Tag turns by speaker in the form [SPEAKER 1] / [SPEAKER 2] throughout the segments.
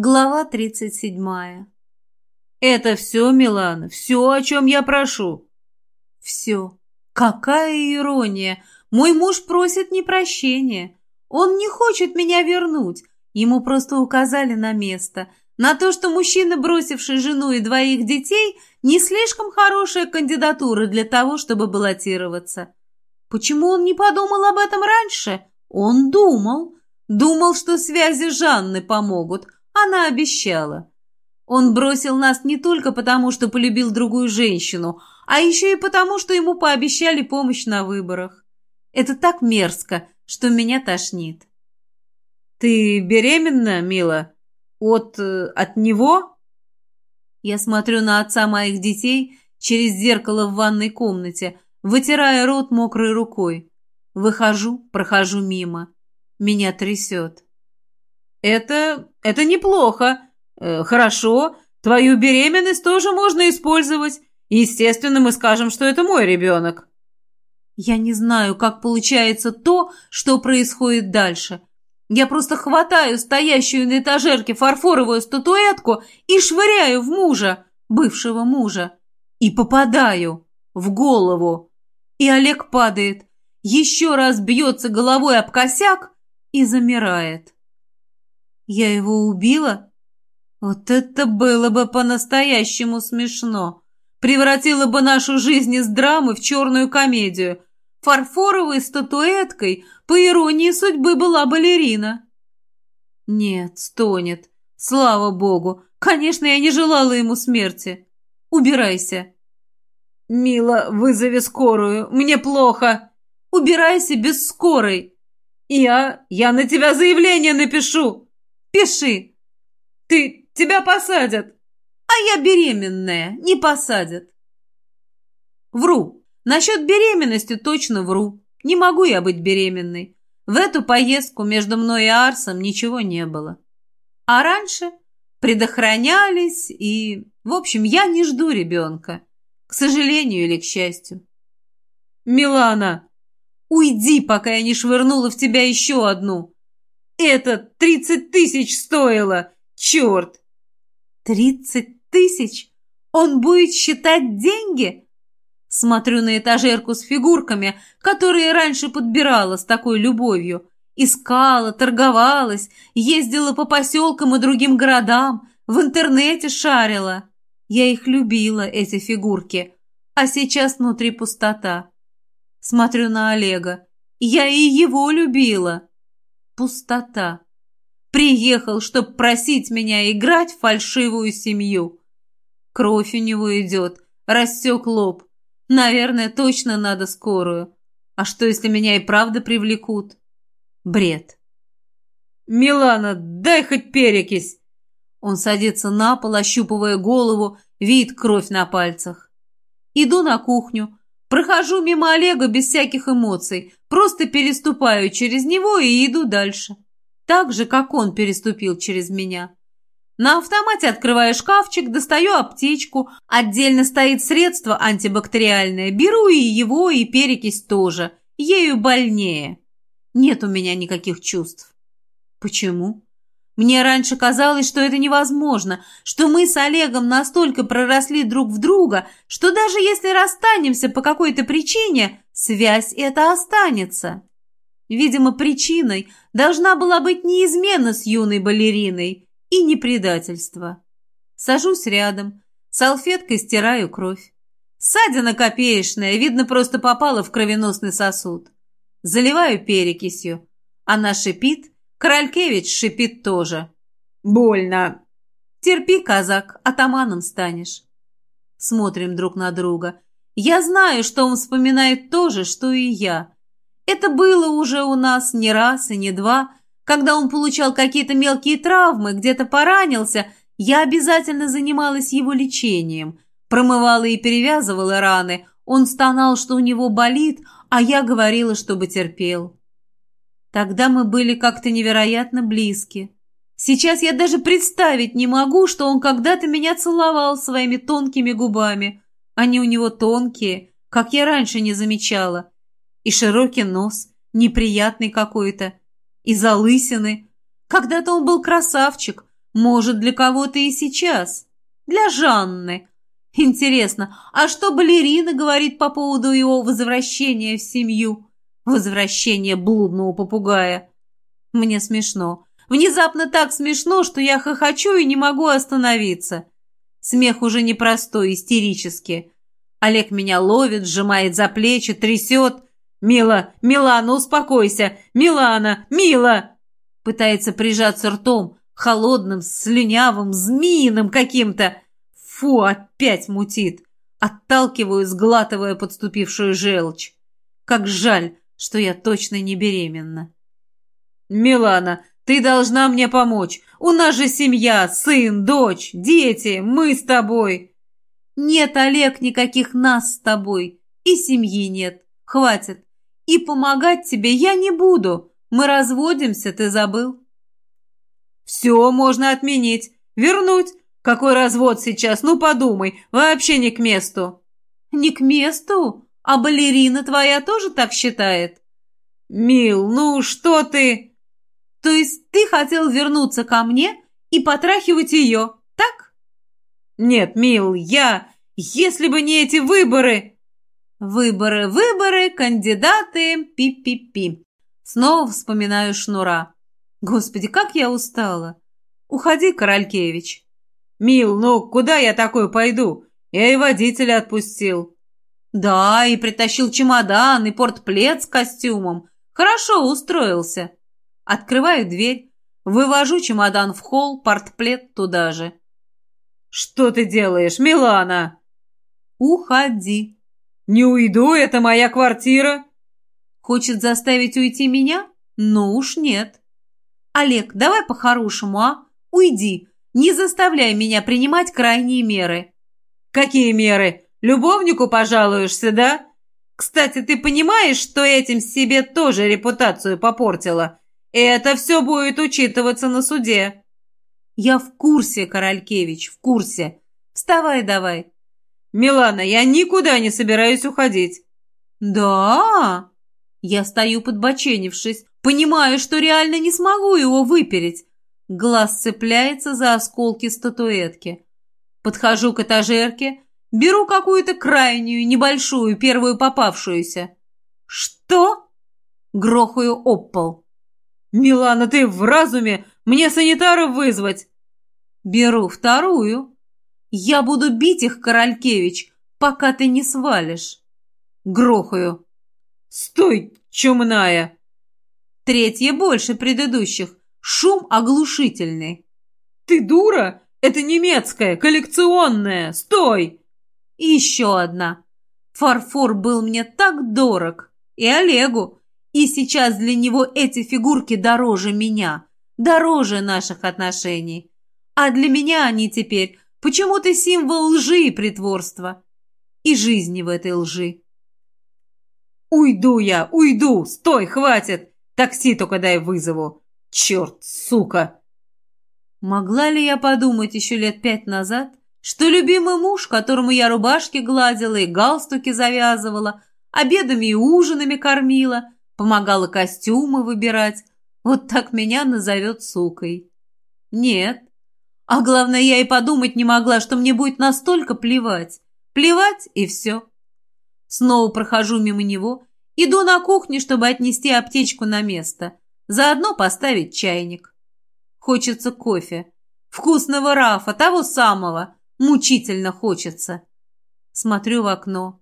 [SPEAKER 1] Глава тридцать седьмая.
[SPEAKER 2] «Это все, Милана, все, о чем я прошу».
[SPEAKER 1] «Все. Какая ирония! Мой муж просит не прощения. Он не хочет меня вернуть. Ему просто указали на место. На то, что мужчина, бросивший жену и двоих детей, не слишком хорошая кандидатура для того, чтобы баллотироваться. Почему он не подумал об этом раньше? Он думал. Думал, что связи Жанны помогут. Она обещала. Он бросил нас не только потому, что полюбил другую женщину, а еще и потому, что ему пообещали помощь на выборах. Это так мерзко, что меня тошнит.
[SPEAKER 2] «Ты беременна, мила? От... Э, от него?»
[SPEAKER 1] Я смотрю на отца моих детей через зеркало в ванной комнате, вытирая рот мокрой рукой. Выхожу, прохожу мимо. Меня трясет.
[SPEAKER 2] «Это... это неплохо. Э, хорошо. Твою беременность тоже можно использовать. Естественно, мы скажем, что это мой ребенок».
[SPEAKER 1] Я не знаю, как получается то, что происходит дальше. Я просто хватаю стоящую на этажерке фарфоровую статуэтку и швыряю в мужа, бывшего мужа, и попадаю в голову. И Олег падает, еще раз бьется головой об косяк и замирает. Я его убила? Вот это было бы по-настоящему смешно. Превратило бы нашу жизнь из драмы в черную комедию. Фарфоровой статуэткой, по иронии судьбы, была балерина. Нет, стонет. Слава богу. Конечно, я не желала ему смерти. Убирайся.
[SPEAKER 2] Мила, вызови скорую. Мне плохо.
[SPEAKER 1] Убирайся без скорой.
[SPEAKER 2] Я... я на тебя заявление напишу.
[SPEAKER 1] Пиши.
[SPEAKER 2] Ты... тебя посадят.
[SPEAKER 1] А я беременная, не посадят. Вру. Насчет беременности точно вру. Не могу я быть беременной. В эту поездку между мной и Арсом ничего не было. А раньше предохранялись и... В общем, я не жду ребенка. К сожалению или к счастью.
[SPEAKER 2] «Милана!»
[SPEAKER 1] «Уйди, пока я не швырнула в тебя еще одну!»
[SPEAKER 2] Это тридцать тысяч стоило! Черт!»
[SPEAKER 1] «Тридцать тысяч? Он будет считать деньги?» Смотрю на этажерку с фигурками, которые раньше подбирала с такой любовью. Искала, торговалась, ездила по поселкам и другим городам, в интернете шарила. Я их любила, эти фигурки. А сейчас внутри пустота. Смотрю на Олега. Я и его любила. Пустота. Приехал, чтоб просить меня играть в фальшивую семью. Кровь у него идет, рассек лоб. Наверное, точно надо скорую. А что, если меня и правда привлекут? Бред.
[SPEAKER 2] «Милана, дай хоть перекись!»
[SPEAKER 1] Он садится на пол, ощупывая голову, видит кровь на пальцах. Иду на кухню, Прохожу мимо Олега без всяких эмоций, просто переступаю через него и иду дальше. Так же, как он переступил через меня. На автомате открываю шкафчик, достаю аптечку, отдельно стоит средство антибактериальное, беру и его, и перекись тоже, ею больнее. Нет у меня никаких чувств. Почему? Мне раньше казалось, что это невозможно, что мы с Олегом настолько проросли друг в друга, что даже если расстанемся по какой-то причине, связь эта останется. Видимо, причиной должна была быть неизмена с юной балериной и не предательство. Сажусь рядом, салфеткой стираю кровь. Ссадина копеечная, видно, просто попала в кровеносный сосуд. Заливаю перекисью. Она шипит, Королькевич шипит тоже.
[SPEAKER 2] Больно.
[SPEAKER 1] Терпи, казак, атаманом станешь. Смотрим друг на друга. Я знаю, что он вспоминает то же, что и я. Это было уже у нас не раз и не два. Когда он получал какие-то мелкие травмы, где-то поранился, я обязательно занималась его лечением. Промывала и перевязывала раны. Он стонал, что у него болит, а я говорила, чтобы терпел. Тогда мы были как-то невероятно близки. Сейчас я даже представить не могу, что он когда-то меня целовал своими тонкими губами. Они у него тонкие, как я раньше не замечала. И широкий нос, неприятный какой-то. И залысины. Когда-то он был красавчик, Может, для кого-то и сейчас. Для Жанны. Интересно, а что балерина говорит по поводу его возвращения в семью? Возвращение блудного попугая. Мне смешно. Внезапно так смешно, что я хохочу и не могу остановиться. Смех уже непростой, истерический. Олег меня ловит, сжимает за плечи, трясет. «Мила, Милана, успокойся! Милана, Мила!» Пытается прижаться ртом, холодным, слюнявым, змеиным каким-то. Фу, опять мутит. Отталкиваю, сглатывая подступившую желчь. Как жаль, что я точно не беременна. «Милана, ты должна мне помочь. У нас же семья, сын, дочь, дети, мы с тобой». «Нет, Олег, никаких нас с тобой. И семьи нет. Хватит. И помогать тебе я не буду. Мы разводимся, ты забыл?» «Все можно отменить. Вернуть. Какой развод сейчас? Ну, подумай. Вообще не к месту». «Не к месту? А балерина твоя тоже так считает?» «Мил, ну что ты...» «То есть ты хотел вернуться ко мне и потрахивать ее, так?» «Нет, Мил, я... Если бы не эти выборы...» «Выборы, выборы, кандидаты, пи-пи-пи». Снова вспоминаю Шнура. «Господи, как я устала!» «Уходи, Королькевич». «Мил, ну куда я такой пойду? Я и водителя отпустил». «Да, и притащил чемодан, и портплет с костюмом. Хорошо устроился». Открываю дверь, вывожу чемодан в холл, портплет туда же. «Что ты делаешь, Милана?» «Уходи». «Не уйду, это моя квартира». «Хочет заставить уйти меня? Ну уж нет». «Олег, давай по-хорошему, а? Уйди. Не заставляй меня принимать крайние меры». «Какие меры? Любовнику пожалуешься, да? Кстати, ты понимаешь, что этим себе тоже репутацию попортила? Это все будет учитываться на суде». «Я в курсе, Королькевич, в курсе. Вставай давай». «Милана, я никуда не собираюсь уходить». «Да?» Я стою подбоченившись, понимаю, что реально не смогу его выпереть. Глаз цепляется за осколки статуэтки. Подхожу к этажерке, беру какую-то крайнюю, небольшую, первую попавшуюся. «Что?» Грохаю об пол. «Милана, ты в разуме? Мне санитаров вызвать!» «Беру вторую. Я буду бить их, Королькевич, пока ты не свалишь». Грохаю. «Стой, чумная!» Третья больше предыдущих. Шум оглушительный. «Ты дура? Это немецкая, коллекционная! Стой!» И еще одна. Фарфор был мне так дорог. И Олегу. И сейчас для него эти фигурки дороже меня. Дороже наших отношений. А для меня они теперь почему-то символ лжи и притворства. И жизни в этой лжи. «Уйду я, уйду! Стой, хватит! Такси только дай вызову! Черт, сука!» Могла ли я подумать еще лет пять назад, что любимый муж, которому я рубашки гладила и галстуки завязывала, обедами и ужинами кормила, помогала костюмы выбирать, вот так меня назовет сукой? Нет. А главное, я и подумать не могла, что мне будет настолько плевать. Плевать и все. Снова прохожу мимо него, иду на кухню, чтобы отнести аптечку на место, заодно поставить чайник. Хочется кофе. Вкусного рафа, того самого. Мучительно хочется. Смотрю в окно.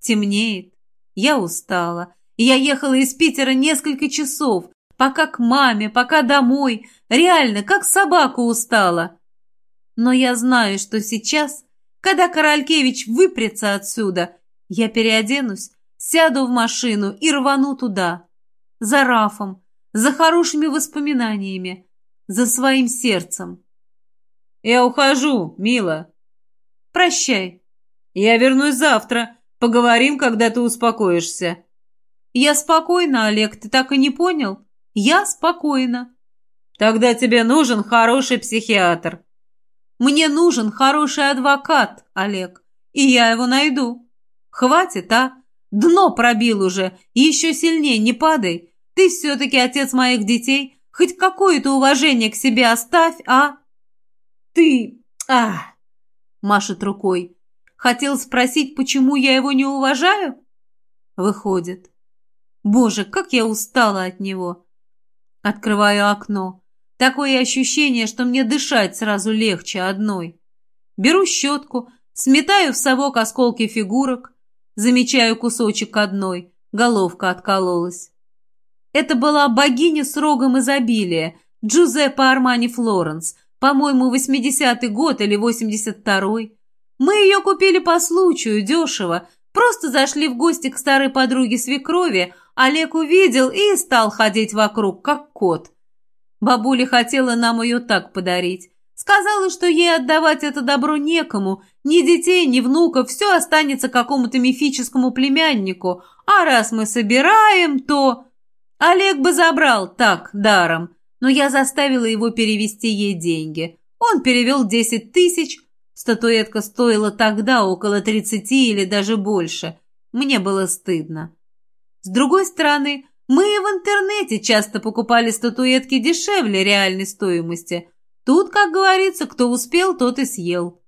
[SPEAKER 1] Темнеет. Я устала. Я ехала из Питера несколько часов, пока к маме, пока домой. Реально, как собака устала. Но я знаю, что сейчас, когда Королькевич выпрется отсюда, я переоденусь, сяду в машину и рвану туда. За Рафом, за хорошими воспоминаниями, за своим сердцем. «Я ухожу, мила». «Прощай». «Я вернусь завтра. Поговорим, когда ты успокоишься». «Я спокойна, Олег, ты так и не понял? Я спокойна». «Тогда тебе нужен хороший психиатр». «Мне нужен хороший адвокат, Олег, и я его найду». «Хватит, а? Дно пробил уже, еще сильнее не падай. Ты все-таки отец моих детей, хоть какое-то уважение к себе оставь, а?» ты... а машет рукой. Хотел спросить, почему я его не уважаю? Выходит. Боже, как я устала от него. Открываю окно. Такое ощущение, что мне дышать сразу легче одной. Беру щетку, сметаю в совок осколки фигурок, замечаю кусочек одной, головка откололась. Это была богиня с рогом изобилия, Джузеппе Армани Флоренс, по-моему, 80-й год или 82-й. Мы ее купили по случаю, дешево, просто зашли в гости к старой подруге свекрови, Олег увидел и стал ходить вокруг, как кот. Бабуля хотела нам ее так подарить. Сказала, что ей отдавать это добро некому, ни детей, ни внуков, все останется какому-то мифическому племяннику, а раз мы собираем, то... Олег бы забрал так, даром, но я заставила его перевести ей деньги. Он перевел десять тысяч, статуэтка стоила тогда около тридцати или даже больше. Мне было стыдно. С другой стороны, мы и в интернете часто покупали статуэтки дешевле реальной стоимости. Тут, как говорится, кто успел, тот и съел.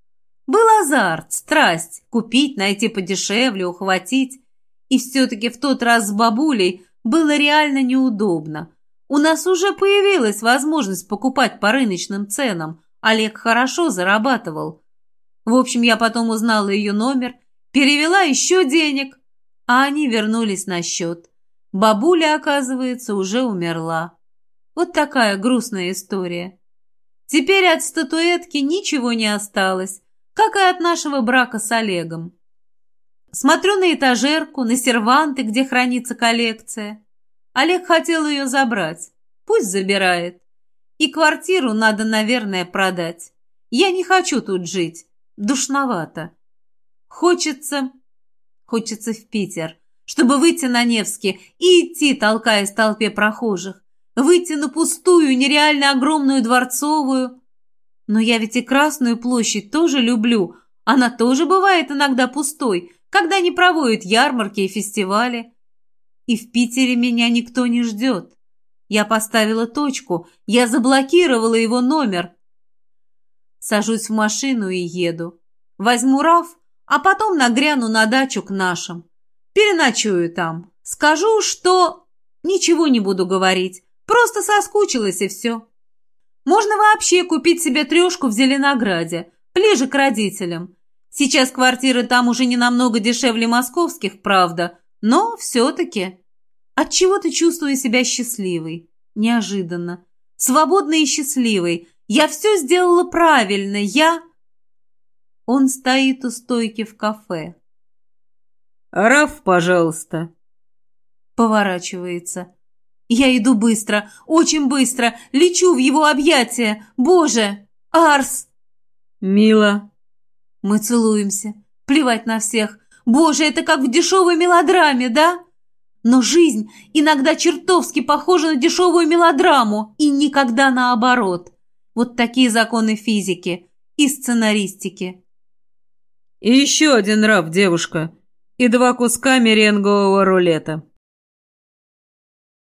[SPEAKER 1] Был азарт, страсть, купить, найти подешевле, ухватить. И все-таки в тот раз с бабулей было реально неудобно. У нас уже появилась возможность покупать по рыночным ценам. Олег хорошо зарабатывал. В общем, я потом узнала ее номер, перевела еще денег, а они вернулись на счет. Бабуля, оказывается, уже умерла. Вот такая грустная история. Теперь от статуэтки ничего не осталось, как и от нашего брака с Олегом. Смотрю на этажерку, на серванты, где хранится коллекция. Олег хотел ее забрать. Пусть забирает. И квартиру надо, наверное, продать. Я не хочу тут жить. Душновато. Хочется... Хочется в Питер чтобы выйти на Невский и идти, толкаясь в толпе прохожих, выйти на пустую, нереально огромную Дворцовую. Но я ведь и Красную площадь тоже люблю, она тоже бывает иногда пустой, когда не проводят ярмарки и фестивали. И в Питере меня никто не ждет. Я поставила точку, я заблокировала его номер. Сажусь в машину и еду. Возьму РАФ, а потом нагряну на дачу к нашим. Переночую там. Скажу, что... Ничего не буду говорить. Просто соскучилась и все. Можно вообще купить себе трешку в Зеленограде, ближе к родителям. Сейчас квартиры там уже не намного дешевле московских, правда, но все-таки. Отчего-то чувствую себя счастливой. Неожиданно. Свободной и счастливой. Я все сделала правильно. Я... Он стоит у стойки в кафе.
[SPEAKER 2] «Раф, пожалуйста».
[SPEAKER 1] Поворачивается. Я иду быстро, очень быстро, лечу в его объятия. Боже! Арс!
[SPEAKER 2] Мила.
[SPEAKER 1] Мы целуемся. Плевать на всех. Боже, это как в дешевой мелодраме, да? Но жизнь иногда чертовски похожа на дешевую мелодраму, и никогда наоборот. Вот такие законы физики и сценаристики.
[SPEAKER 2] И еще один раб, девушка и два куска меренгового рулета.